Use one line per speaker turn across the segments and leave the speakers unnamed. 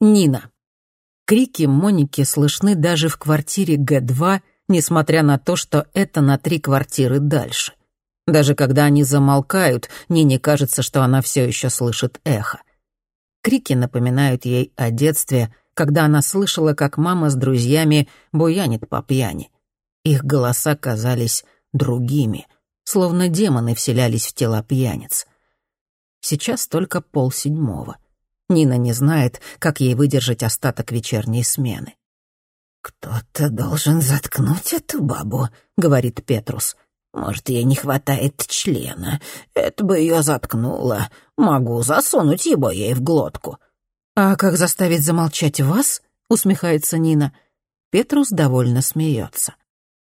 Нина. Крики Моники слышны даже в квартире Г2, несмотря на то, что это на три квартиры дальше. Даже когда они замолкают, Нине кажется, что она все еще слышит эхо. Крики напоминают ей о детстве, когда она слышала, как мама с друзьями буянит по пьяни. Их голоса казались другими, словно демоны вселялись в тела пьяниц. Сейчас только полседьмого. Нина не знает, как ей выдержать остаток вечерней смены.
«Кто-то должен заткнуть эту бабу», — говорит Петрус. «Может, ей не хватает члена. Это бы ее заткнуло. Могу засунуть его ей в глотку».
«А как заставить замолчать вас?» — усмехается Нина. Петрус довольно смеется.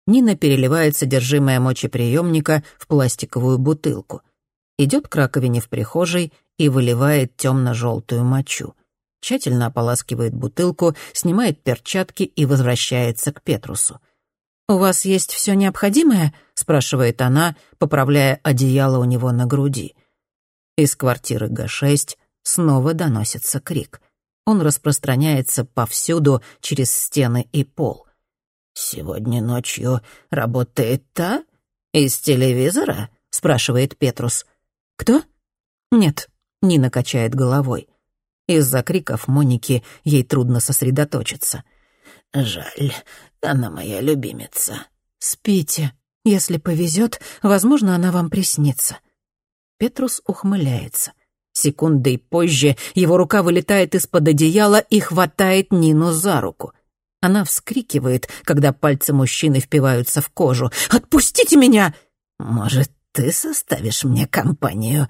Нина переливает содержимое мочеприемника в пластиковую бутылку. Идет к раковине в прихожей и выливает темно-желтую мочу. Тщательно ополаскивает бутылку, снимает перчатки и возвращается к Петрусу. «У вас есть все необходимое?» — спрашивает она, поправляя одеяло у него на груди. Из квартиры Г-6 снова доносится крик. Он распространяется повсюду через стены и пол.
«Сегодня ночью работает та? Из телевизора?» — спрашивает Петрус.
«Кто?» «Нет», Нина качает головой. Из-за криков Моники ей трудно сосредоточиться.
«Жаль, она моя любимица».
«Спите. Если повезет, возможно, она вам приснится». Петрус ухмыляется. Секундой позже его рука вылетает из-под одеяла и хватает Нину за руку. Она вскрикивает, когда пальцы мужчины впиваются в кожу. «Отпустите меня!»
«Может, ты составишь мне компанию?»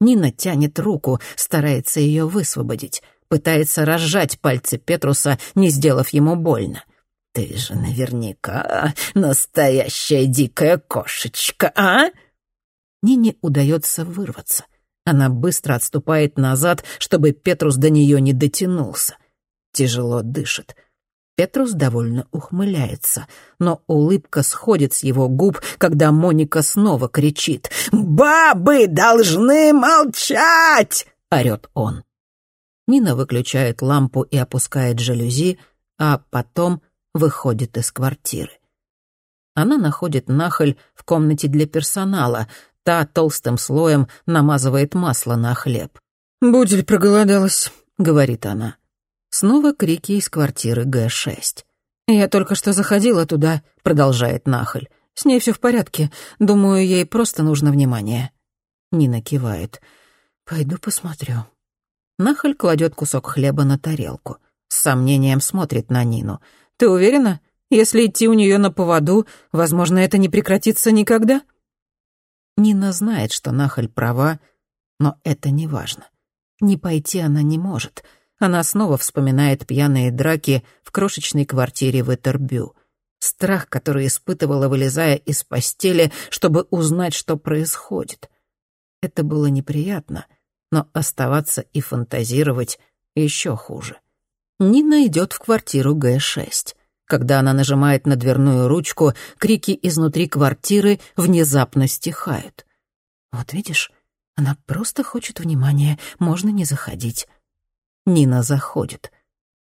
Нина тянет руку, старается ее высвободить, пытается разжать пальцы Петруса, не сделав ему больно.
«Ты же наверняка настоящая дикая кошечка, а?»
Нине удается вырваться. Она быстро отступает назад, чтобы Петрус до нее не дотянулся. Тяжело дышит. Петрус довольно ухмыляется, но улыбка сходит с его губ, когда Моника снова кричит «Бабы должны молчать!» — орёт он. Нина выключает лампу и опускает жалюзи, а потом выходит из квартиры. Она находит нахаль в комнате для персонала. Та толстым слоем намазывает масло на хлеб. «Будель проголодалась», — говорит она. Снова крики из квартиры Г-6. «Я только что заходила туда», — продолжает Нахаль. «С ней все в порядке. Думаю, ей просто нужно внимание». Нина кивает. «Пойду посмотрю». Нахаль кладет кусок хлеба на тарелку. С сомнением смотрит на Нину. «Ты уверена? Если идти у нее на поводу, возможно, это не прекратится никогда?» Нина знает, что Нахаль права, но это не важно. Не пойти она не может — она снова вспоминает пьяные драки в крошечной квартире в Этербю. Страх, который испытывала, вылезая из постели, чтобы узнать, что происходит. Это было неприятно, но оставаться и фантазировать еще хуже. Нина идет в квартиру Г-6. Когда она нажимает на дверную ручку, крики изнутри квартиры внезапно стихают. «Вот видишь, она просто хочет внимания, можно не заходить». Нина заходит.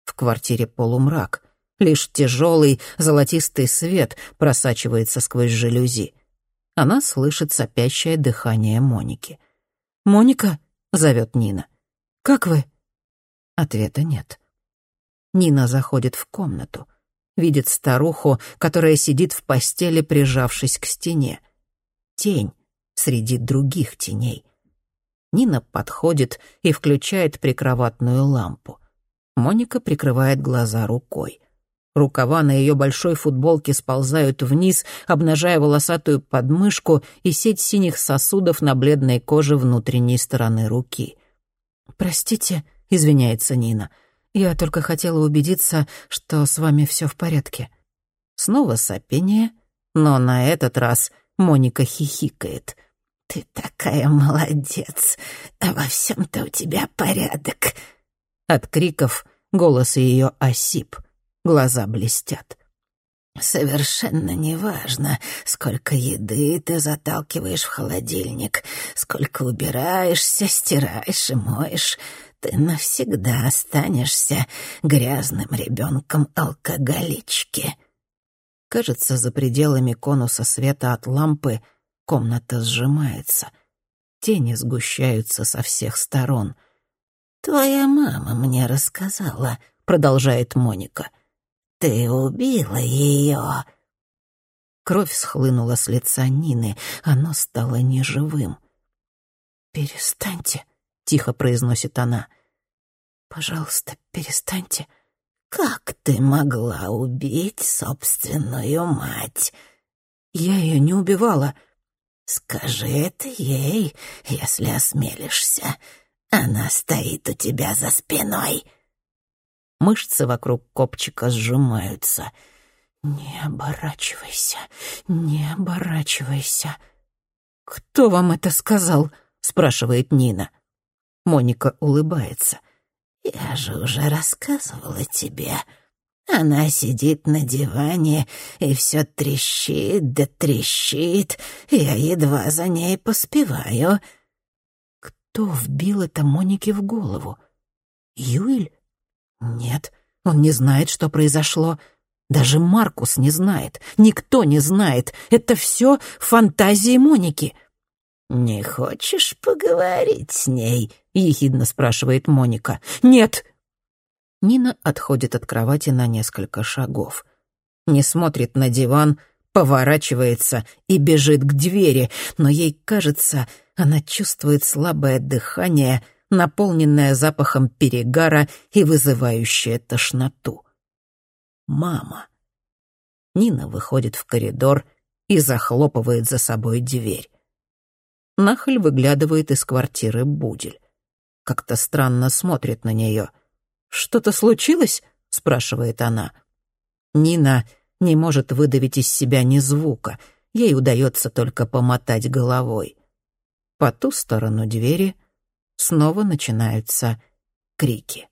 В квартире полумрак. Лишь тяжелый золотистый свет просачивается сквозь жалюзи. Она слышит сопящее дыхание Моники. «Моника?» — зовет Нина. «Как вы?» Ответа нет. Нина заходит в комнату. Видит старуху, которая сидит в постели, прижавшись к стене. Тень среди других теней — Нина подходит и включает прикроватную лампу. Моника прикрывает глаза рукой. Рукава на ее большой футболке сползают вниз, обнажая волосатую подмышку и сеть синих сосудов на бледной коже внутренней стороны руки. «Простите», — извиняется Нина, — «я только хотела убедиться, что с вами все в порядке». Снова сопение, но на этот раз Моника хихикает —
«Ты такая молодец! А во всем-то у тебя порядок!»
От криков голос ее осип, глаза блестят.
«Совершенно неважно, сколько еды ты заталкиваешь в холодильник, сколько убираешься, стираешь и моешь. ты навсегда останешься грязным ребенком алкоголички.
Кажется, за пределами конуса света от лампы комната сжимается. Тени сгущаются со всех сторон.
«Твоя мама мне рассказала», — продолжает Моника. «Ты убила ее».
Кровь схлынула с лица Нины, оно стало неживым.
«Перестаньте», —
тихо произносит она.
«Пожалуйста, перестаньте». «Как ты могла убить собственную мать?»
«Я ее не убивала».
«Скажи это ей, если осмелишься. Она стоит у тебя за спиной».
Мышцы вокруг копчика сжимаются.
«Не оборачивайся, не оборачивайся».
«Кто вам это сказал?» — спрашивает Нина. Моника улыбается.
«Я же уже рассказывала тебе. Она сидит на диване и все трещит да трещит. Я едва за ней поспеваю».
Кто вбил это Монике в голову? Юэль? Нет, он не знает, что произошло. Даже Маркус не знает. Никто не знает. Это все фантазии Моники.
«Не хочешь поговорить с ней?»
— ехидно спрашивает Моника. «Нет!» Нина отходит от кровати на несколько шагов. Не смотрит на диван, поворачивается и бежит к двери, но ей кажется, она чувствует слабое дыхание, наполненное запахом перегара и вызывающее тошноту. Мама. Нина выходит в коридор и захлопывает за собой дверь. Нахаль выглядывает из квартиры Будель. Как-то странно смотрит на нее. «Что-то случилось?» — спрашивает она. Нина не может выдавить из себя ни звука. Ей удается только помотать головой. По ту сторону двери снова начинаются крики.